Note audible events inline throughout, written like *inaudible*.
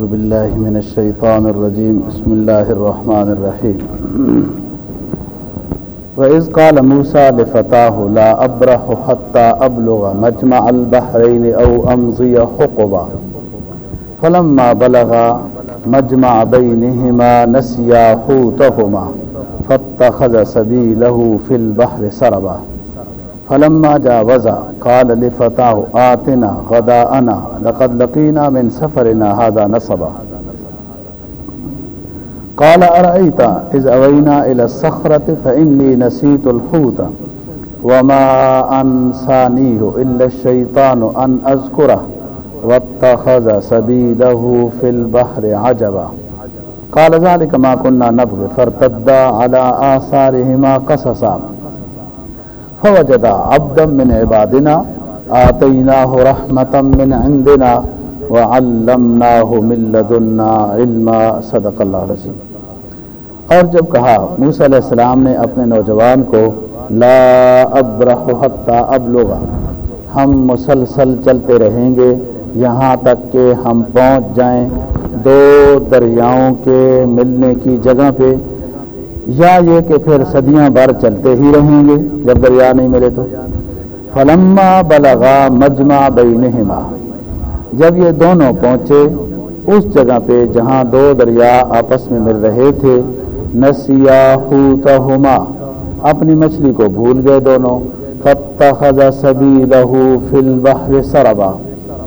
أعوذ بالله من الشيطان الرجيم. بسم الله الرحمن الرحيم. وإذ قال موسى لفتاه، لا أبرح حتى أبلغ مجمع البحرين أو أمضي حقبا فلما بلغ مجمع بينهما نسيا حوتهما، فاتخذ سبيله في البحر سربا. فلما جاوزا، قال لفتاه، آتنا غداءنا، لقد لقينا من سفرنا هذا نصبا. قال، أرأيت إذ أوينا إلى الصخرة فإني نسيت الحوت وما أنسانيه إلا الشيطان أن أذكره واتخذ سبيله في البحر عجبا. قال، ذلك ما كنا نبغي، فارتدا على آثارهما قصصا. فوجدا عبدا من عبادنا آتيناه رحمة من عندنا وعلمناه من لدنا علما، صدق اللہ رسیم اور جب کہا، موسیٰ علیہ السلام نے اپنے نوجوان کو، لا ابرح حتی ابلغا ہم مسلسل چلتے رہیں گے، یہاں تک کہ ہم پہنچ جائیں دو دریاؤں کے ملنے کی جگہ پہ۔ یا یہ کہ پھر صدیاں بھر چلتے ہی رہیں گے، جب دریا نہیں ملے تو۔ فلما بلغا مجمع بینہما جب یہ دونوں پہنچے، اس جگہ پہ جہاں دو دریا آپس میں مل رہے تھے نسیا اپنی مچھلی کو بھول گئے دونوں۔ فتخذ سبیلہ فی البحر سربا۔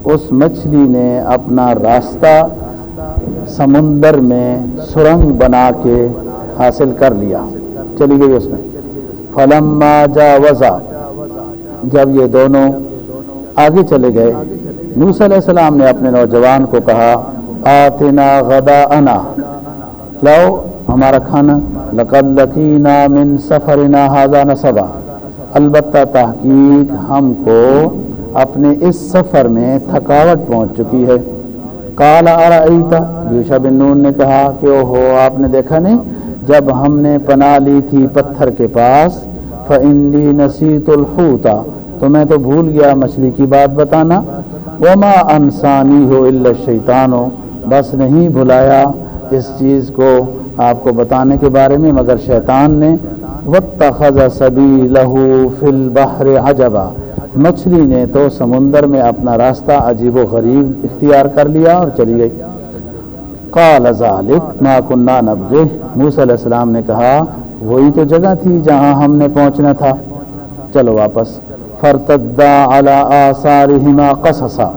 اس مچھلی نے اپنا راستہ سمندر میں سرنگ بنا کے حاصل کر لیا۔ چلی گئی اس میں۔ فلما جاوزا۔ جب یہ دونوں آگے چلے گئے، موسیٰ علیہ السلام نے اپنے نوجوان کو کہا، آتنا غدا انا لاؤ، ہمارا کھانا۔ لقد لقینا من سفرنا هذا نصبا۔ البتہ تحقیق ہم کو اپنے اس سفر میں تھکاوٹ پہنچ چکی ہے۔ کالا ارائیتا یوشا بن نون نے کہا کہ اوہو، آپ نے دیکھا نہیں؟ جب ہم نے پناہ لی تھی پتھر کے پاس، فَإِنِّي نَسِيتُ الْحُوتَ، تو میں تو بھول گیا مچھلی کی بات بتانا۔ وَمَا أَنسَانِي هُ إِلَّا الشَّيْطَانُ، بس نہیں بھلایا اس چیز کو آپ کو بتانے کے بارے میں، مگر شیطان نے۔ وَاتَّخَذَ سَبِيلَهُ فِي الْبَحْرِ عَجَبًا، مچھلی نے تو سمندر میں اپنا راستہ عجیب و غریب اختیار کر لیا اور چلی گئی۔ قال ذلك ما كنا نبغي موسیٰ علیہ السلام نے کہا، وہی تو جگہ تھی جہاں ہم نے پہنچنا تھا۔ چلو واپس۔ فرتدا على آثارهما قصصا۔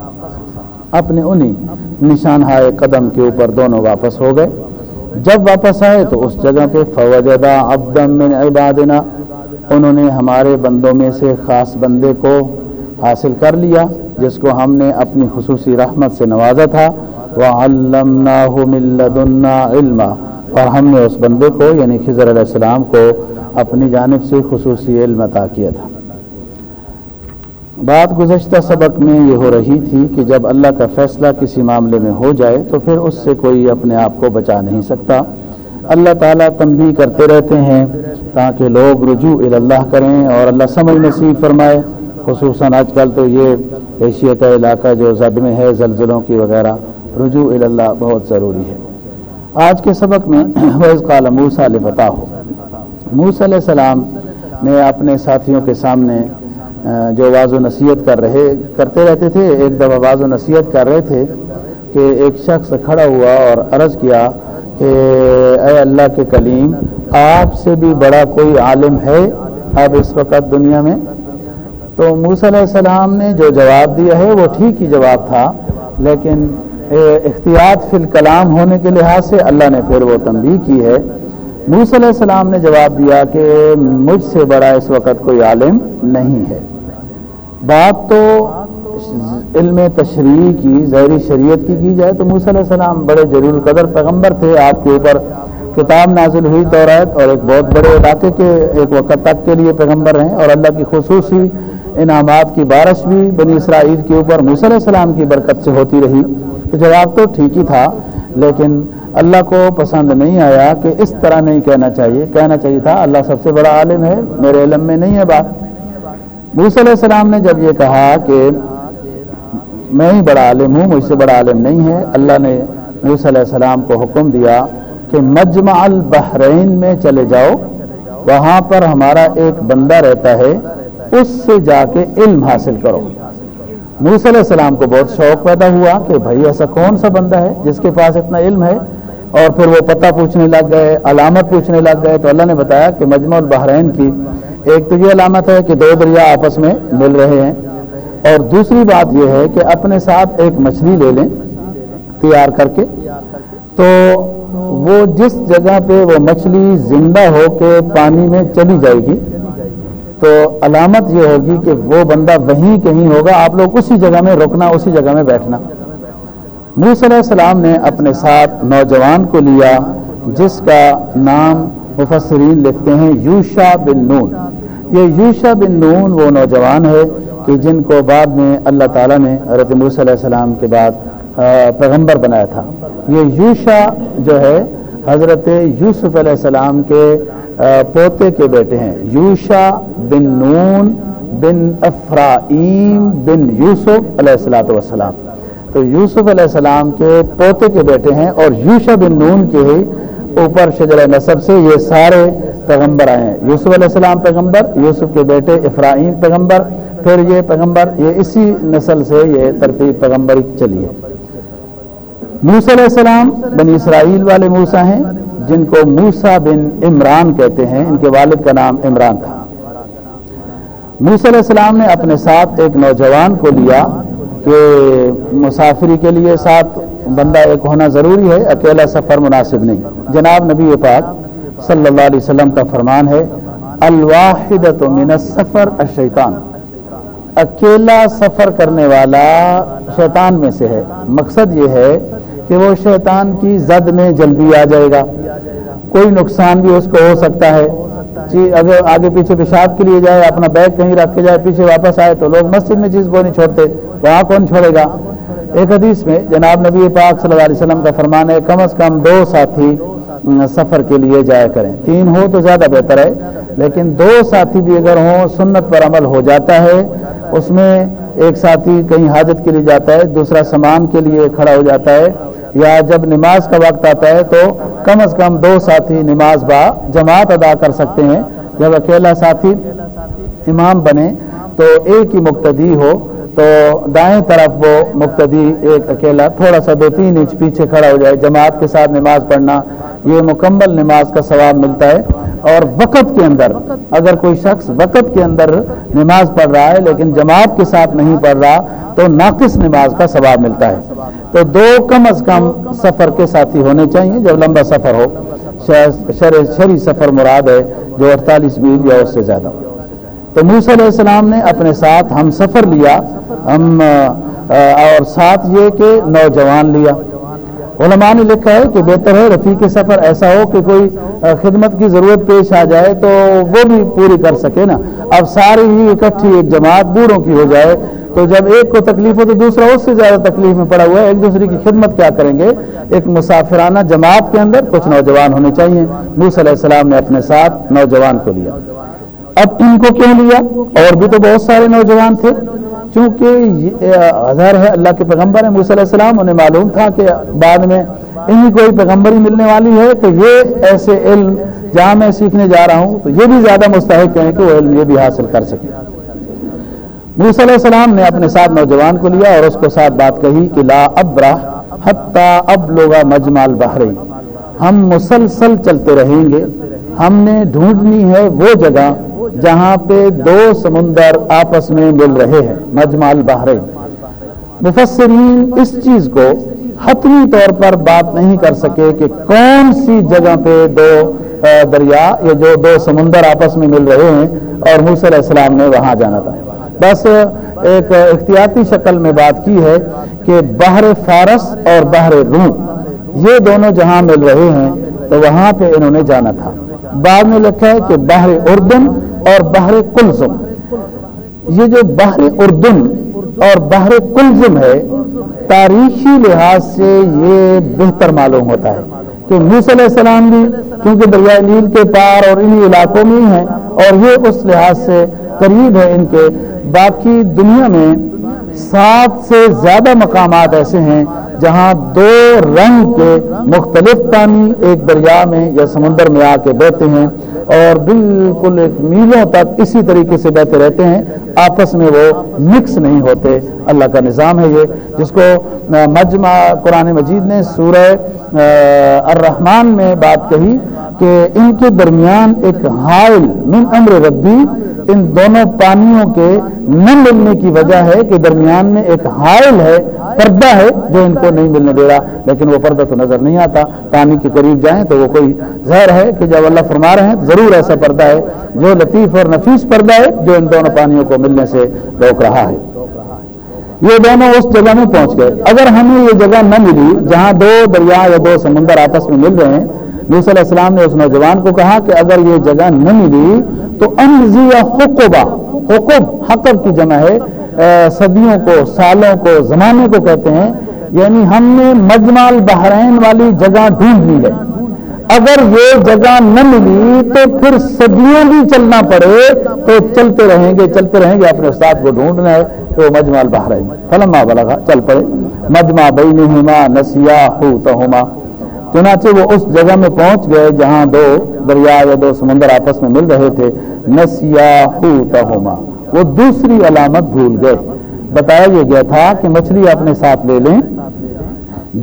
اپنے انہی نشان ہائے قدم کے اوپر دونوں واپس ہو گئے۔ جب واپس آئے تو اس جگہ پہ فوجدا عبدا من عبادنا، انہوں نے ہمارے بندوں میں سے خاص بندے کو حاصل کر لیا، جس کو ہم نے اپنی خصوصی رحمت سے نوازا تھا۔ وَعَلَّمْنَاهُ مِن لَدُنَّا عِلْمًا اور ہم نے اس بندے کو یعنی خضر علیہ السلام کو اپنی جانب سے خصوصی علم عطا کیا تھا۔ بات گزشتہ سبق میں یہ ہو رہی تھی کہ جب اللہ کا فیصلہ کسی معاملے میں ہو جائے تو پھر اس سے کوئی اپنے آپ کو بچا نہیں سکتا۔ اللہ تعالیٰ تنبیہ کرتے رہتے ہیں تاکہ لوگ رجوع اللہ کریں اور اللہ سمجھ نصیب فرمائے۔ خصوصاً آج کل تو یہ ایشیا کا علاقہ جو زد میں ہے، زلزلوں کی وغیرہ۔ رجوع اللہ بہت ضروری ہے۔ آج کے سبق میں *clears throat* ویز قال موسیٰ علیہ بتا ہو موسیٰ علیہ السلام نے اپنے ساتھیوں کے سامنے جو واض و نصیحت کر رہے، کرتے رہتے تھے، ایک دفعہ واض و نصیحت کر رہے تھے کہ ایک شخص کھڑا ہوا اور عرض کیا کہ، اے اللہ کے کلیم، آپ سے بھی بڑا کوئی عالم ہے اب اس وقت دنیا میں؟ تو موسیٰ علیہ السلام نے جو جواب دیا ہے، وہ ٹھیک ہی جواب تھا، لیکن احتیاط فی الکلام ہونے کے لحاظ سے اللہ نے پھر وہ تنبیہ کی ہے۔ موسیٰ علیہ السلام نے جواب دیا کہ مجھ سے بڑا اس وقت کوئی عالم نہیں ہے۔ بات تو علم تشریح کی، ظاہری شریعت کی کی جائے تو موسیٰ علیہ السلام بڑے ضرور القدر پیغمبر تھے۔ آپ کے اوپر کتاب نازل ہوئی تورات اور ایک بہت بڑے علاقے کے ایک وقت تک کے لیے پیغمبر ہیں اور اللہ کی خصوصی انعامات کی بارش بھی بنی اسرائیل کے اوپر موسیٰ علیہ السلام کی برکت سے ہوتی رہی۔ تو جواب تو ٹھیک ہی تھا، لیکن اللہ کو پسند نہیں آیا کہ اس طرح نہیں کہنا چاہیے۔ کہنا چاہیے تھا، اللہ سب سے بڑا عالم ہے، میرے علم میں نہیں ہے بات۔ موسیٰ علیہ السلام نے جب یہ کہا کہ میں ہی بڑا عالم ہوں، مجھ سے بڑا عالم نہیں ہے، اللہ نے موسیٰ علیہ السلام کو حکم دیا کہ مجمع البحرین میں چلے جاؤ، وہاں پر ہمارا ایک بندہ رہتا ہے، اس سے جا کے علم حاصل کرو۔ موسیٰ علیہ السلام کو بہت شوق پیدا ہوا کہ بھائی ایسا کون سا بندہ ہے جس کے پاس اتنا علم ہے؟ اور پھر وہ پتہ پوچھنے لگ گئے، علامت پوچھنے لگ گئے، تو اللہ نے بتایا کہ مجمع البحرین کی ایک تو یہ علامت ہے کہ دو دریا آپس میں مل رہے ہیں۔ اور دوسری بات یہ ہے کہ اپنے ساتھ ایک مچھلی لے لیں تیار کر کے۔ تو وہ جس جگہ پہ وہ مچھلی زندہ ہو کے پانی میں چلی جائے گی تو علامت یہ ہوگی کہ وہ بندہ وہیں کہیں ہوگا، آپ لوگ اسی جگہ میں رکنا، اسی جگہ میں بیٹھنا۔ موس علیہ السلام نے اپنے ساتھ نوجوان کو لیا، جس کا نام مفسرین لکھتے ہیں یوشا بن نون۔ یہ یوشا بن نون وہ نوجوان ہے کہ جن کو بعد میں اللہ تعالیٰ نے حضرت موسیٰ علیہ السلام کے بعد پیغمبر بنایا تھا۔ یہ یوشا جو ہے، حضرت یوسف علیہ السلام کے پوتے کے بیٹے ہیں، یوشا بن نون بن افرائیم بن یوسف علیہ السلاۃ والسلام۔ تو یوسف علیہ السلام کے پوتے کے بیٹے ہیں اور یوشا بن نون کے ہی اوپر شجر نصب سے یہ سارے پیغمبر آئے ہیں۔ یوسف علیہ السلام پیغمبر، یوسف کے بیٹے افراہیم پیغمبر، پھر یہ پیغمبر، یہ اسی نسل سے یہ ترتیب پیغمبر چلی ہے۔ موسیٰ علیہ السلام بنی اسرائیل والے موسا ہیں، جن کو موسا بن عمران کہتے ہیں۔ ان کے والد کا نام عمران تھا۔ موسیٰ علیہ السلام نے اپنے ساتھ ایک نوجوان کو لیا کہ مسافری کے لیے ساتھ بندہ ایک ہونا ضروری ہے، اکیلا سفر مناسب نہیں۔ جناب نبی پاک صلی اللہ علیہ وسلم کا فرمان ہے الواحد من السفر الشیطان۔ اکیلا سفر کرنے والا شیطان میں سے ہے۔ مقصد یہ ہے کہ وہ شیطان کی زد میں جلدی آ جائے گا۔ کوئی نقصان بھی اس کو ہو سکتا ہے۔ جی اگر آگے پیچھے پیشاب کے لیے جائے، اپنا بیگ کہیں رکھ کے جائے، پیچھے واپس آئے، تو لوگ مسجد میں چیز کو نہیں چھوڑتے، وہاں کون چھوڑے گا؟ ایک حدیث میں جناب نبی پاک صلی اللہ علیہ وسلم کا فرمان ہے، کم از کم دو ساتھی سفر کے لیے جایا کریں۔ تین ہو تو زیادہ بہتر ہے، لیکن دو ساتھی بھی اگر ہوں، سنت پر عمل ہو جاتا ہے، اس میں ایک ساتھی کہیں حاجت کے لیے جاتا ہے، دوسرا سامان کے لیے کھڑا ہو جاتا ہے یا جب نماز کا وقت آتا ہے تو کم از کم دو ساتھی نماز با جماعت ادا کر سکتے ہیں۔ جب اکیلا ساتھی امام بنے تو ایک ہی مقتدی ہو، تو دائیں طرف وہ مقتدی ایک اکیلا تھوڑا سا دو تین انچ پیچھے کھڑا ہو جائے۔ جماعت کے ساتھ نماز پڑھنا، یہ مکمل نماز کا ثواب ملتا ہے۔ اور وقت کے اندر، اگر کوئی شخص وقت کے اندر نماز پڑھ رہا ہے لیکن جماعت کے ساتھ نہیں پڑھ رہا، تو ناقص نماز کا ثواب ملتا ہے۔ تو دو کم از کم سفر کے ساتھی ہونے چاہیے، جب لمبا سفر ہو۔ شری سفر مراد ہے جو اڑتالیس میل یا اس سے زیادہ ہو۔ تو موسیٰ علیہ السلام نے اپنے ساتھ ہم سفر لیا۔ ہم اور ساتھ یہ کہ نوجوان لیا۔ علماء نے لکھا ہے کہ بہتر ہے رفیق سفر ایسا ہو کہ کوئی خدمت کی ضرورت پیش آ جائے تو وہ بھی پوری کر سکے نا۔ اب ساری ہی اکٹھی ایک جماعت بوڑھوں کی ہو جائے۔ تو جب ایک کو تکلیف ہو تو دوسرا اس سے زیادہ تکلیف میں پڑا ہوا ہے، ایک دوسرے کی خدمت کیا کریں گے؟ ایک مسافرانہ جماعت کے اندر کچھ نوجوان ہونے چاہیے۔ موس علیہ السلام نے اپنے ساتھ نوجوان کو لیا۔ اب ان کو کیوں لیا؟ اور بھی تو بہت سارے نوجوان تھے۔ چونکہ ہزار ہے اللہ کے پیغمبر ہیں موسیٰ علیہ السلام، انہیں معلوم تھا کہ بعد میں انہیں کوئی پیغمبری ملنے والی ہے، تو یہ ایسے علم جہاں میں سیکھنے جا رہا ہوں، تو یہ بھی زیادہ مستحق ہیں کہ وہ علم یہ بھی حاصل کر سکے موسیٰ علیہ السلام نے اپنے ساتھ نوجوان کو لیا اور اس کو ساتھ بات کہی کہ لا ابرا حتیٰ اب لوگا مجمال بحری ہم مسلسل چلتے رہیں گے۔ ہم نے ڈھونڈنی ہے وہ جگہ جہاں پہ دو سمندر آپس میں مل رہے ہیں مجمال بحرین مفسرین اس چیز کو حتمی طور پر بات نہیں کر سکے کہ کون سی جگہ پہ دو دریا یا جو دو سمندر آپس میں مل رہے ہیں اور موسی علیہ السلام نے وہاں جانا تھا۔ بس ایک احتیاطی شکل میں بات کی ہے کہ بحر فارس اور بحر روم، یہ دونوں جہاں مل رہے ہیں، تو وہاں پہ انہوں نے جانا تھا۔ بعد میں لکھا ہے کہ بحر اردن اور بحر کلزم۔ یہ جو بحر اردن اور بحر کلزم ہے، تاریخی لحاظ سے یہ بہتر معلوم ہوتا ہے کہ موسی علیہ السلام بھی، کیونکہ دریائے نیل کے پار اور انہی علاقوں میں ہی ہیں، اور یہ اس لحاظ سے قریب ہے ان کے باقی دنیا میں سات سے زیادہ مقامات ایسے ہیں جہاں دو رنگ کے مختلف پانی ایک دریا میں یا سمندر میں آ کے بہتے ہیں اور بالکل ایک میلوں تک اسی طریقے سے بہتے رہتے ہیں، آپس میں وہ مکس نہیں ہوتے۔ اللہ کا نظام ہے یہ۔ جس کو مجمع قرآن مجید نے سورہ الرحمن میں بات کہی کہ ان کے درمیان ایک حائل من امر ربی ان دونوں پانیوں کے نہ ملنے کی وجہ ہے کہ درمیان میں ایک حائل ہے، پردہ ہے جو ان کو نہیں ملنے دے رہا۔ لیکن وہ پردہ تو نظر نہیں آتا۔ پانی کے قریب جائیں تو وہ کوئی زہر ہے کہ جب اللہ فرما رہے ہیں، ضرور ایسا پردہ ہے۔ جو لطیف اور نفیس پردہ ہے، جو ان دونوں پانیوں کو ملنے سے روک رہا ہے۔ یہ دونوں اس جگہ میں پہنچ گئے۔ اگر ہمیں یہ جگہ نہ ملی جہاں دو دریا یا دو سمندر آپس میں مل رہے ہیں علیہ السلام نے اس نوجوان کو کہا کہ اگر یہ جگہ نہ ملی تو انزی یا حقوبہ، حقوب حقب کی جمع ہے صدیوں کو، سالوں کو زمانے کو کہتے ہیں یعنی ہم نے مجمال بحرین والی جگہ ڈھونڈ لی ہے۔ اگر یہ جگہ نہ ملی تو پھر صدیوں بھی چلنا پڑے تو چلتے رہیں گے، چلتے رہیں گے، اپنے استاد کو ڈھونڈنا ہے تو مجمال بحرین۔ فلما بلغا، چل پڑے۔ مجمع بینہما نسیا ہوما چنانچہ وہ اس جگہ میں پہنچ گئے جہاں دو دریا یا دو سمندر آپس میں مل رہے تھے نسیا وہ دوسری علامت بھول گئے۔ بتایا یہ گیا تھا کہ مچھلی اپنے ساتھ لے لیں۔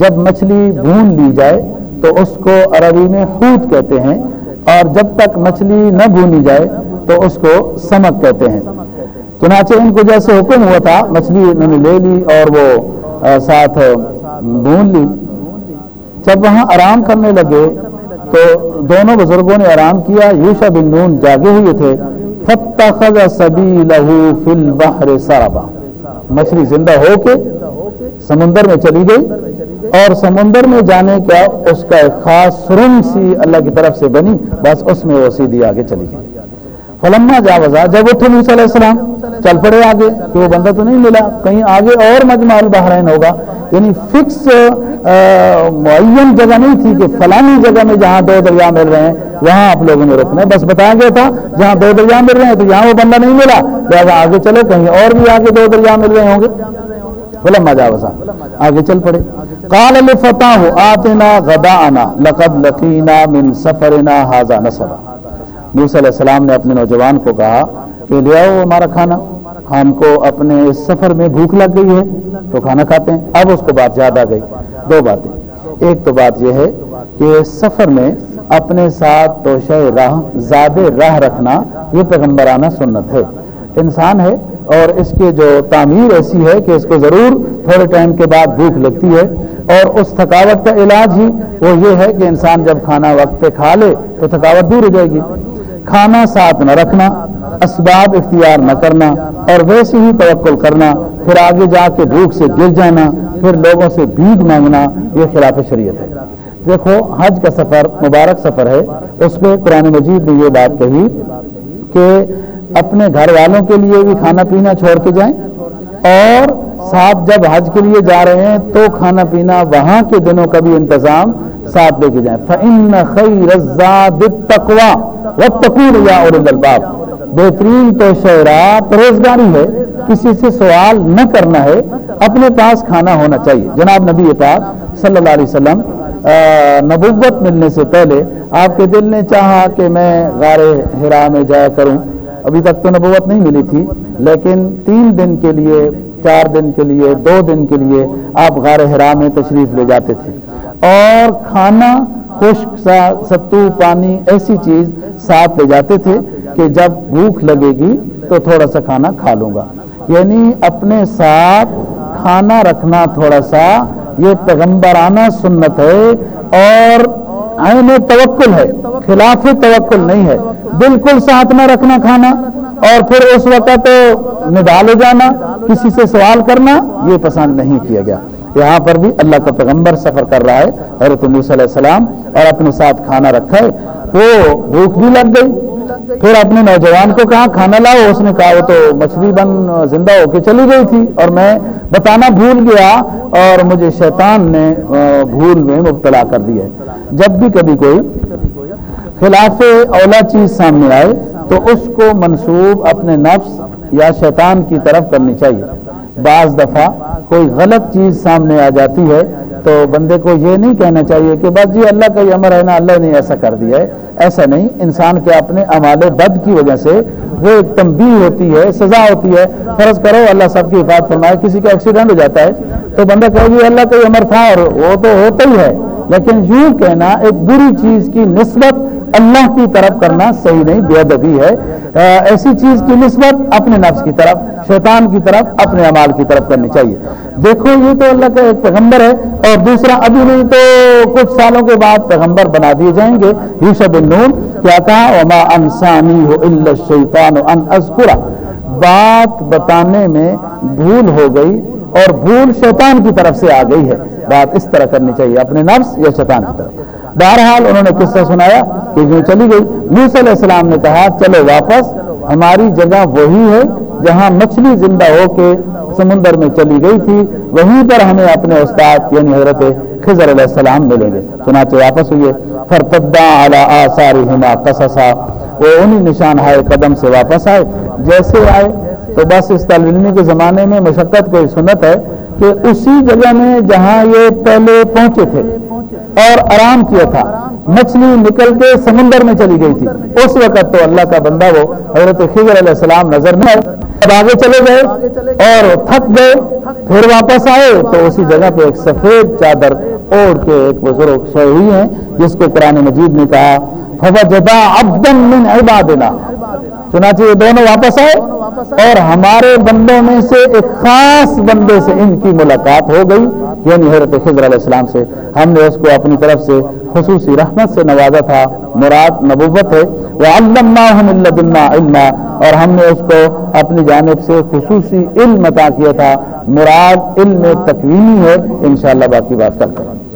جب مچھلی بھون لی جائے تو اس کو عربی میں خوت کہتے ہیں، اور جب تک مچھلی نہ بھونی جائے تو اس کو سمک کہتے ہیں۔ چنانچہ ان کو جیسے حکم ہوا تھا، مچھلی انہوں نے لے لی اور وہ ساتھ بھون لی۔ جب وہاں آرام کرنے لگے تو دونوں بزرگوں نے آرام کیا یوشا بن نون جاگے ہوئے تھے۔ مچھلی زندہ ہو کے سمندر میں چلی گئی اور سمندر میں جانے کا اس کا ایک خاص سرنگ سی اللہ کی طرف سے بنی، بس اس میں وہ سیدھی آگے چلی گئی۔ فلما جا وزا، جب اٹھے موسی علیہ السلام، چل پڑے آگے، کہ وہ بندہ تو نہیں ملا، کہیں آگے اور مجمع البحرین ہوگا۔ یعنی فکس معین جگہ نہیں تھی کہ فلانی جگہ میں جہاں دو دریا مل رہے ہیں، وہاں آپ لوگوں نے رکنا ہے بس بتایا گیا تھا، جہاں دو دریا مل رہے ہیں تو یہاں وہ بندہ نہیں ملا۔ لہٰذا آگے چلو، کہیں اور بھی آگے دو دریا مل رہے ہوں گے۔ فلما جا وزا، آگے چل پڑے۔ کال الفتح آتنا غدا آنا لقد لقینا من سفرنا حاضا نصرا موسی علیہ السلام نے اپنے نوجوان کو کہا کہ لے آؤ ہمارا کھانا۔ ہم کو اپنے اس سفر میں بھوک لگ گئی ہے تو کھانا کھاتے ہیں۔ اب اس کو بات یاد آ گئی۔ دو باتیں۔ ایک تو بات یہ ہے کہ سفر میں اپنے ساتھ توشہ راہ، زیادہ راہ رکھنا یہ پیغمبرانہ سنت ہے۔ انسان ہے اور اس کے جو تعمیر ایسی ہے کہ اس کو ضرور تھوڑے ٹائم کے بعد بھوک لگتی ہے اور اس تھکاوٹ کا علاج ہی وہ یہ ہے کہ انسان جب کھانا وقت پہ کھا لے تو تھکاوٹ دور ہو جائے گی۔ کھانا ساتھ نہ رکھنا، اسباب اختیار نہ کرنا اور ویسے ہی توقل کرنا، پھر آگے جا کے بھوک سے گر جانا، پھر لوگوں سے بھیگ مانگنا، یہ خلاف شریعت ہے۔ دیکھو، حج کا سفر مبارک سفر ہے۔ اس پہ قرآن مجید نے یہ بات کہی کہ اپنے گھر والوں کے لیے بھی کھانا پینا چھوڑ کے جائیں اور ساتھ جب حج کے لیے جا رہے ہیں تو کھانا پینا وہاں کے دنوں کا بھی انتظام ساتھ لے کے جائیں۔ فَإِنَّ خَيْرَ الزَّادِ بہترین تو شعرا پرہیزگاری ہے، کسی سے سوال نہ کرنا ہے، اپنے پاس کھانا ہونا چاہیے۔ جناب نبی پاک صلی اللہ علیہ وسلم نبوت ملنے سے پہلے آپ کے دل نے چاہا کہ میں غار ہرا میں جایا کروں۔ ابھی تک تو نبوت نہیں ملی تھی، لیکن تین دن کے لیے، چار دن کے لیے، دو دن کے لیے آپ غار ہرا میں تشریف لے جاتے تھے۔ اور کھانا، خشک سا، ستو، پانی، ایسی چیز ساتھ لے جاتے تھے کہ جب بھوک لگے گی تو تھوڑا سا کھانا کھا لوں گا۔ یعنی اپنے ساتھ کھانا رکھنا تھوڑا سا، یہ پیغمبرانہ سنت ہے اور عین توکل ہے، خلاف توکل نہیں ہے۔ بالکل ساتھ نہ رکھنا کھانا اور پھر اس وقت نڈال ہو جانا، کسی سے سوال کرنا، یہ پسند نہیں کیا گیا۔ یہاں پر بھی اللہ کا پیغمبر سفر کر رہا ہے، حضرت موسی علیہ السلام، اور اپنے ساتھ کھانا رکھا ہے۔ وہ بھوک بھی لگ گئی۔ پھر اپنے نوجوان کو کہا، کھانا لاؤ۔ اس نے کہا، وہ تو مچھلی بن زندہ ہو کے چلی گئی تھی۔ اور میں بتانا بھول گیا، اور مجھے شیطان نے بھول میں مبتلا کر دیا جب بھی کبھی کوئی خلاف اولا چیز سامنے آئے، تو اس کو منسوب اپنے نفس یا شیطان کی طرف کرنی چاہیے۔ بعض دفعہ کوئی غلط چیز سامنے آ جاتی ہے تو بندے کو یہ نہیں کہنا چاہیے کہ بس جی اللہ کا یہ امر ہے نا اللہ نے ایسا کر دیا ہے۔ ایسا نہیں، انسان کے اپنے امال بد کی وجہ سے وہ ایک تنبیہ ہوتی ہے، سزا ہوتی ہے۔ فرض کرو اللہ سب کی حفاظت فرمائے، کسی کا ایکسیڈنٹ ہو جاتا ہے تو بندہ کہے گی اللہ کا یہ امر تھا اور وہ تو ہوتا ہی ہے۔ لیکن یوں کہنا ایک بری چیز کی نسبت اللہ کی طرف کرنا صحیح نہیں، بے ادبی ہے۔ ایسی چیز کی نسبت اپنے نفس کی طرف، شیطان کی طرف، اپنے امال کی طرف کرنی چاہیے۔ دیکھو، یہ تو اللہ کا ایک پیغمبر ہے اور دوسرا، ابھی نہیں تو کچھ سالوں کے بعد پیغمبر بنا دیے جائیں گے۔ یوسف نون کیا کہا وما انسانی ہو شیطان ان ازکرا بات بتانے میں بھول ہو گئی۔ اور بھول شیطان کی طرف سے آ گئی ہے۔ بات اس طرح کرنی چاہیے، اپنے نفس یا شیطان کی طرف۔ بہرحال انہوں نے قصہ سنایا کہ یوں چلی گئی۔ موسی علیہ السلام نے کہا، چلو واپس، ہماری جگہ وہی ہے جہاں مچھلی زندہ ہو کے سمندر میں چلی گئی تھی۔ وہیں پر ہمیں اپنے استاد یعنی حضرت خضر علیہ السلام ملیں گے۔ چنانچہ واپس ہوئے فرتدا اعلیٰ قصصا۔ وہ انہی نشان ہائے قدم سے واپس آئے۔ جیسے آئے تو بس اس طالب علمی کے زمانے میں مشقت کوئی سنت ہے کہ اسی جگہ میں جہاں یہ پہلے پہنچے تھے اور آرام کیا تھا، مچھلی نکل کے سمندر میں چلی گئی تھی۔ اس وقت تو اللہ کا بندہ وہ حضرت خضر علیہ السلام نظر نہیں آئے آگے چلے گئے اور تھک گئے، پھر واپس آئے۔ تو اسی جگہ پہ ایک سفید چادر اوڑھ کے ایک بزرگ سوئے ہوئی ہیں، جس کو قرآن مجید نے کہا فوجدا من عبادنا۔ چنانچہ یہ دونوں واپس آئے اور ہمارے بندوں میں سے ایک خاص بندے سے ان کی ملاقات ہو گئی یعنی حضرت خضر علیہ السلام سے۔ ہم نے اس کو اپنی طرف سے خصوصی رحمت سے نوازا تھا، مراد نبوت ہے۔ وہ علما علما۔ اور ہم نے اس کو اپنی جانب سے خصوصی علم عطا کیا تھا۔ مراد علم تکوینی ہے۔ انشاءاللہ باقی بات کرتے ہیں۔